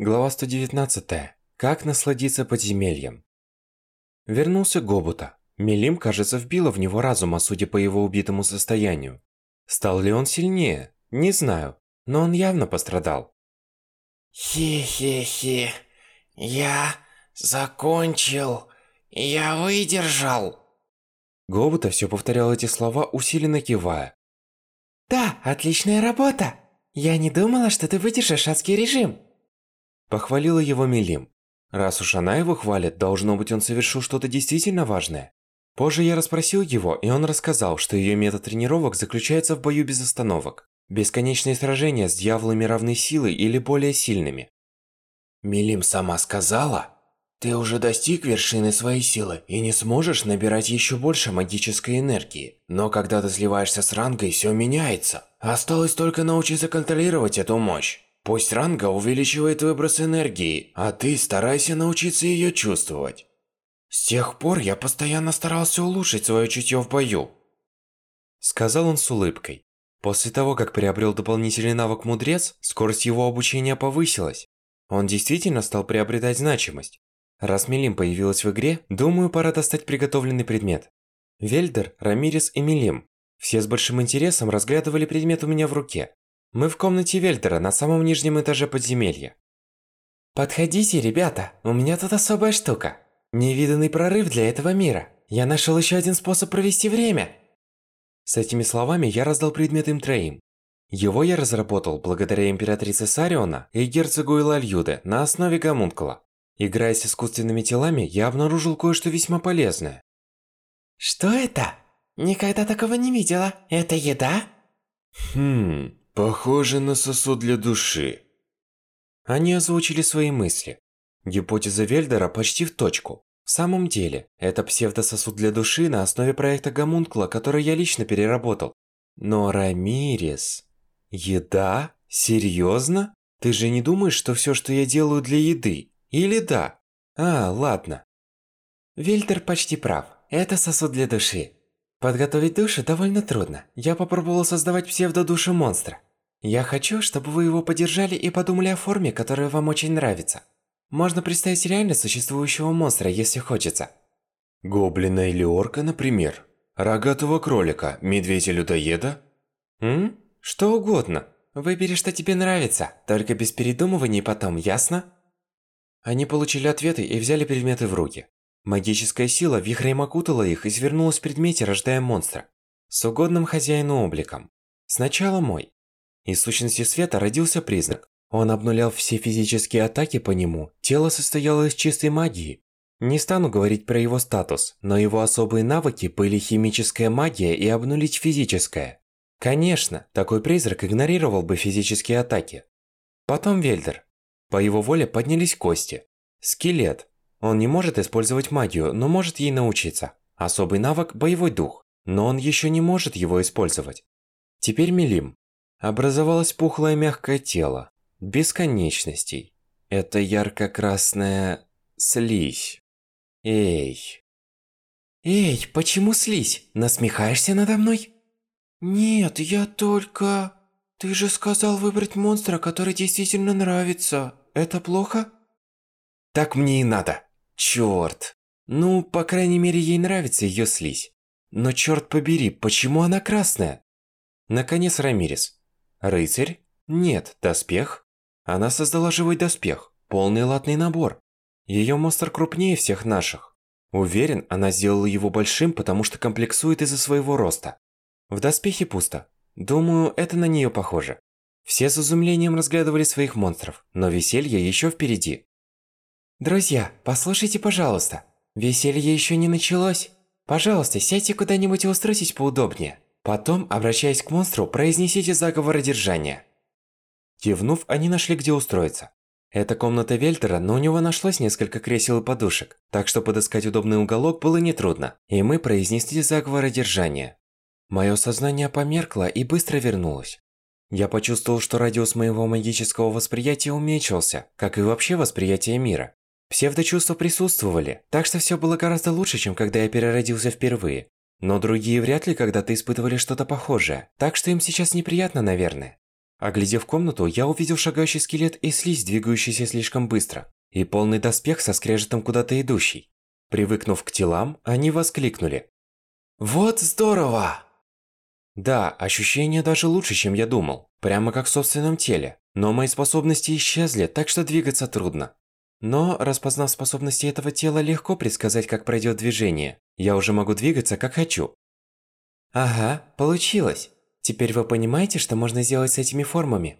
Глава 119. Как насладиться подземельем. Вернулся Гобута. Мелим, кажется, вбила в него разума, судя по его убитому состоянию. Стал ли он сильнее? Не знаю, но он явно пострадал. Хе-хе-хе. Я закончил. Я выдержал. Гобута все повторял эти слова, усиленно кивая. Да, отличная работа. Я не думала, что ты выдержишь адский режим. Похвалила его Мелим. Раз уж она его хвалит, должно быть он совершил что-то действительно важное. Позже я расспросил его, и он рассказал, что ее метод тренировок заключается в бою без остановок. Бесконечные сражения с дьяволами равной силы или более сильными. Мелим сама сказала, ты уже достиг вершины своей силы и не сможешь набирать еще больше магической энергии. Но когда ты сливаешься с рангой, все меняется. Осталось только научиться контролировать эту мощь. Пусть ранга увеличивает выброс энергии, а ты старайся научиться ее чувствовать. С тех пор я постоянно старался улучшить свое чутье в бою. Сказал он с улыбкой. После того, как приобрел дополнительный навык Мудрец, скорость его обучения повысилась. Он действительно стал приобретать значимость. Раз Мелим появилась в игре, думаю, пора достать приготовленный предмет. Вельдер, Рамирес и Мелим. Все с большим интересом разглядывали предмет у меня в руке. Мы в комнате Вельтера на самом нижнем этаже подземелья. Подходите, ребята, у меня тут особая штука. Невиданный прорыв для этого мира. Я нашел еще один способ провести время. С этими словами я раздал предмет им троим. Его я разработал благодаря императрице Сариона и герцогу Илальюде на основе гомункула. Играя с искусственными телами, я обнаружил кое-что весьма полезное. Что это? Никогда такого не видела. Это еда? Хм, Похоже на сосуд для души. Они озвучили свои мысли. Гипотеза Вельдера почти в точку. В самом деле, это псевдососуд для души на основе проекта Гомункула, который я лично переработал. Но Рамирес... Еда? Серьезно? Ты же не думаешь, что все, что я делаю для еды? Или да? А, ладно. Вельтер почти прав. Это сосуд для души. Подготовить душу довольно трудно. Я попробовал создавать псевдодушу монстра. Я хочу, чтобы вы его поддержали и подумали о форме, которая вам очень нравится. Можно представить реально существующего монстра, если хочется. Гоблина или орка, например. Рогатого кролика, медведя-людоеда. М? Что угодно. Выбери, что тебе нравится, только без передумываний потом, ясно? Они получили ответы и взяли предметы в руки. Магическая сила вихрем окутала их и свернулась в предмете, рождая монстра. С угодным хозяину обликом. Сначала мой. Из сущности света родился признак. Он обнулял все физические атаки по нему, тело состояло из чистой магии. Не стану говорить про его статус, но его особые навыки были химическая магия и обнулить физическое. Конечно, такой призрак игнорировал бы физические атаки. Потом Вельдер. По его воле поднялись кости. Скелет. Он не может использовать магию, но может ей научиться. Особый навык – боевой дух, но он еще не может его использовать. Теперь Мелим. Образовалось пухлое мягкое тело. Бесконечностей. Это ярко-красная... слизь. Эй. Эй, почему слизь? Насмехаешься надо мной? Нет, я только... Ты же сказал выбрать монстра, который действительно нравится. Это плохо? Так мне и надо. Чёрт. Ну, по крайней мере, ей нравится её слизь. Но чёрт побери, почему она красная? Наконец Рамирес. Рыцарь? Нет, доспех? Она создала живой доспех, полный латный набор. Ее монстр крупнее всех наших. Уверен, она сделала его большим, потому что комплексует из-за своего роста. В доспехе пусто. Думаю, это на нее похоже. Все с изумлением разглядывали своих монстров, но веселье еще впереди. Друзья, послушайте, пожалуйста. Веселье еще не началось. Пожалуйста, сядьте куда-нибудь и устройтесь поудобнее. Потом, обращаясь к монстру, произнесите заговор одержания. Кивнув, они нашли где устроиться. Это комната Вельтера, но у него нашлось несколько кресел и подушек, так что подыскать удобный уголок было нетрудно, и мы произнесли заговор одержания. Мое сознание померкло и быстро вернулось. Я почувствовал, что радиус моего магического восприятия уменьшился, как и вообще восприятие мира. Псевдочувства присутствовали, так что все было гораздо лучше, чем когда я переродился впервые. Но другие вряд ли когда-то испытывали что-то похожее, так что им сейчас неприятно, наверное. Оглядев комнату, я увидел шагающий скелет и слизь, двигающийся слишком быстро, и полный доспех со скрежетом куда-то идущий. Привыкнув к телам, они воскликнули. «Вот здорово!» Да, ощущение даже лучше, чем я думал. Прямо как в собственном теле. Но мои способности исчезли, так что двигаться трудно. Но, распознав способности этого тела, легко предсказать, как пройдет движение. Я уже могу двигаться, как хочу. Ага, получилось. Теперь вы понимаете, что можно сделать с этими формами?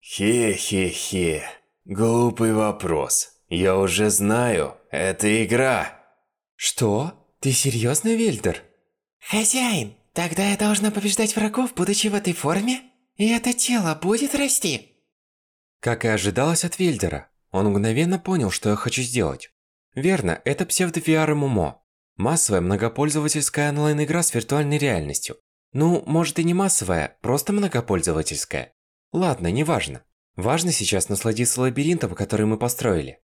Хе-хе-хе. Глупый вопрос. Я уже знаю. Это игра. Что? Ты серьезно, Вильдер? Хозяин, тогда я должна побеждать врагов, будучи в этой форме? И это тело будет расти? Как и ожидалось от Вильдера, он мгновенно понял, что я хочу сделать. Верно, это псевдо-VR ММО. Массовая многопользовательская онлайн-игра с виртуальной реальностью. Ну, может и не массовая, просто многопользовательская. Ладно, неважно. Важно сейчас насладиться лабиринтом, который мы построили.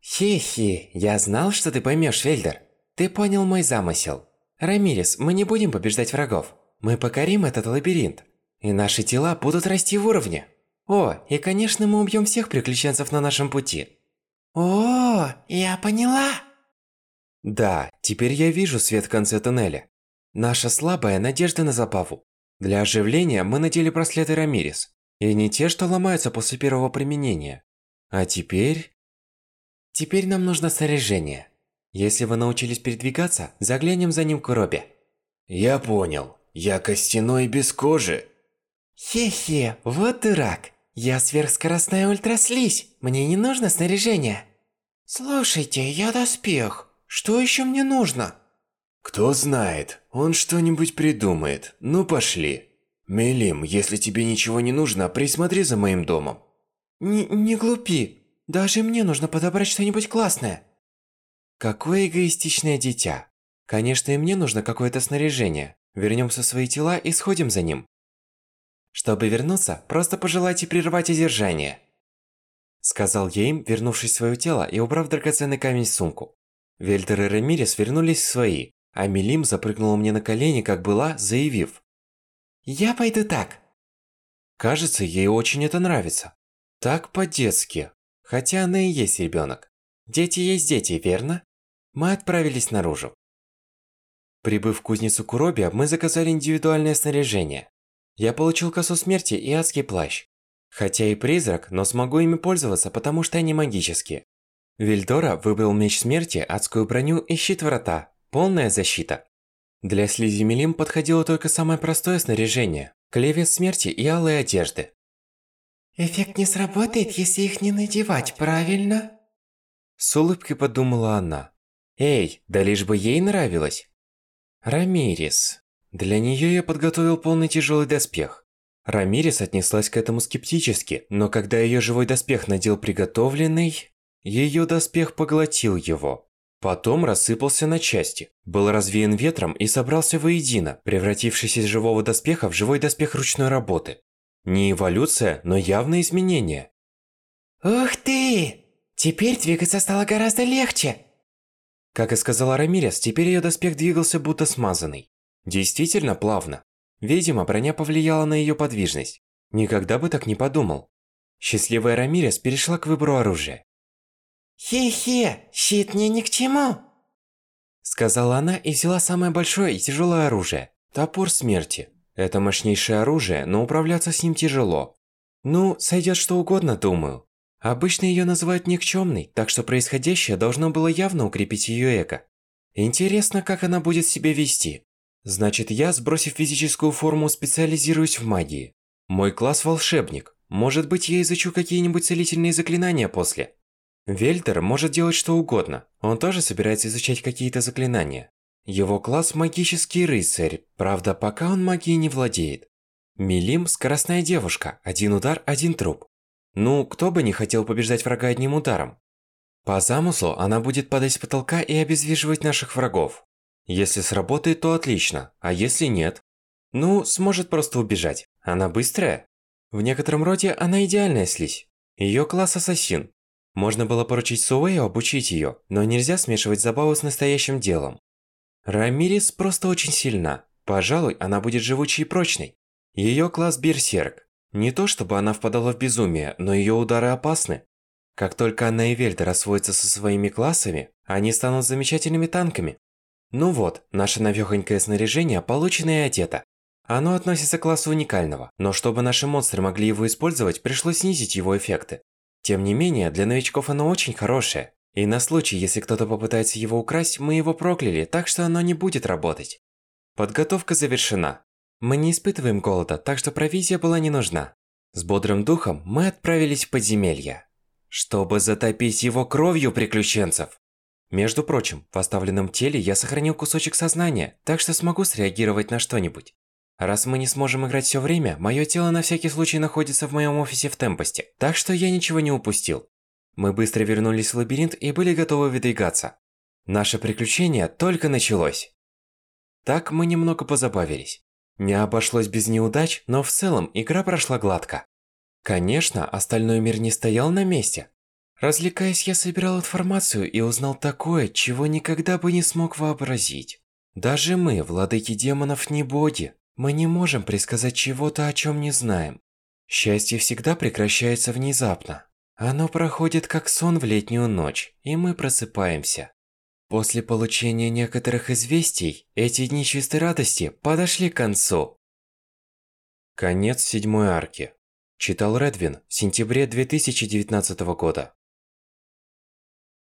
Хи-хи, я знал, что ты поймешь, Вельдер. Ты понял мой замысел. Рамирес, мы не будем побеждать врагов. Мы покорим этот лабиринт. И наши тела будут расти в уровне. О, и конечно мы убьем всех приключенцев на нашем пути. О, я поняла. Да, теперь я вижу свет в конце туннеля. Наша слабая надежда на забаву. Для оживления мы надели браслеты Рамирес. И не те, что ломаются после первого применения. А теперь... Теперь нам нужно снаряжение. Если вы научились передвигаться, заглянем за ним к Робе. Я понял. Я костяной без кожи. Хе-хе, вот дурак. Я сверхскоростная ультраслизь. Мне не нужно снаряжение. Слушайте, я доспех. Что еще мне нужно? Кто знает, он что-нибудь придумает. Ну пошли. Мелим, если тебе ничего не нужно, присмотри за моим домом. Не, не глупи. Даже мне нужно подобрать что-нибудь классное. Какое эгоистичное дитя. Конечно, и мне нужно какое-то снаряжение. Вернемся в свои тела и сходим за ним. Чтобы вернуться, просто пожелайте прервать одержание. Сказал я им, вернувшись в свое тело и убрав драгоценный камень в сумку. Вельтер и Рамирес вернулись в свои, а Мелим запрыгнула мне на колени, как была, заявив. «Я пойду так». Кажется, ей очень это нравится. Так по-детски. Хотя она и есть ребенок. Дети есть дети, верно? Мы отправились наружу. Прибыв в кузницу Куроби, мы заказали индивидуальное снаряжение. Я получил косу смерти и адский плащ. Хотя и призрак, но смогу ими пользоваться, потому что они магические. Вильдора выбрал меч смерти, адскую броню и щит врата. Полная защита. Для слизи Мелим подходило только самое простое снаряжение. Клевец смерти и алые одежды. Эффект не сработает, если их не надевать, правильно? С улыбкой подумала она. Эй, да лишь бы ей нравилось. Рамирис. Для нее я подготовил полный тяжелый доспех. Рамирис отнеслась к этому скептически, но когда ее живой доспех надел приготовленный, ее доспех поглотил его. Потом рассыпался на части, был развеян ветром и собрался воедино, превратившись из живого доспеха в живой доспех ручной работы. Не эволюция, но явное изменение. Ух ты! Теперь двигаться стало гораздо легче. Как и сказала Рамирес, теперь ее доспех двигался будто смазанный. Действительно плавно. Видимо, броня повлияла на ее подвижность. Никогда бы так не подумал. Счастливая Рамирес перешла к выбору оружия. «Хе-хе, щит мне ни к чему!» Сказала она и взяла самое большое и тяжелое оружие – топор смерти. Это мощнейшее оружие, но управляться с ним тяжело. Ну, сойдет что угодно, думаю. Обычно ее называют никчемной, так что происходящее должно было явно укрепить ее эго. Интересно, как она будет себя вести. Значит, я, сбросив физическую форму, специализируюсь в магии. Мой класс волшебник. Может быть, я изучу какие-нибудь целительные заклинания после. Вельтер может делать что угодно. Он тоже собирается изучать какие-то заклинания. Его класс магический рыцарь, правда, пока он магией не владеет. Милим – скоростная девушка, один удар, один труп. Ну, кто бы не хотел побеждать врага одним ударом? По замыслу, она будет падать с потолка и обездвиживать наших врагов. Если сработает, то отлично, а если нет? Ну, сможет просто убежать. Она быстрая. В некотором роде она идеальная слизь. Ее класс ассасин. Можно было поручить Суэю обучить ее, но нельзя смешивать забаву с настоящим делом. Рамирис просто очень сильна. Пожалуй, она будет живучей и прочной. Ее класс Берсерк. Не то чтобы она впадала в безумие, но ее удары опасны. Как только она и Вельдер освоятся со своими классами, они станут замечательными танками. Ну вот, наше новёхонькое снаряжение получено и одето. Оно относится к классу уникального, но чтобы наши монстры могли его использовать, пришлось снизить его эффекты. Тем не менее, для новичков оно очень хорошее. И на случай, если кто-то попытается его украсть, мы его прокляли, так что оно не будет работать. Подготовка завершена. Мы не испытываем голода, так что провизия была не нужна. С бодрым духом мы отправились в подземелье. Чтобы затопить его кровью приключенцев. Между прочим, в оставленном теле я сохранил кусочек сознания, так что смогу среагировать на что-нибудь. Раз мы не сможем играть все время, мое тело на всякий случай находится в моем офисе в Темпосте, так что я ничего не упустил. Мы быстро вернулись в лабиринт и были готовы выдвигаться. Наше приключение только началось. Так мы немного позабавились. Не обошлось без неудач, но в целом игра прошла гладко. Конечно, остальной мир не стоял на месте. Развлекаясь, я собирал информацию и узнал такое, чего никогда бы не смог вообразить. Даже мы, владыки демонов, не боги. Мы не можем предсказать чего-то, о чем не знаем. Счастье всегда прекращается внезапно. Оно проходит как сон в летнюю ночь, и мы просыпаемся. После получения некоторых известий, эти дни чистой радости подошли к концу. Конец седьмой арки. Читал Редвин в сентябре 2019 года.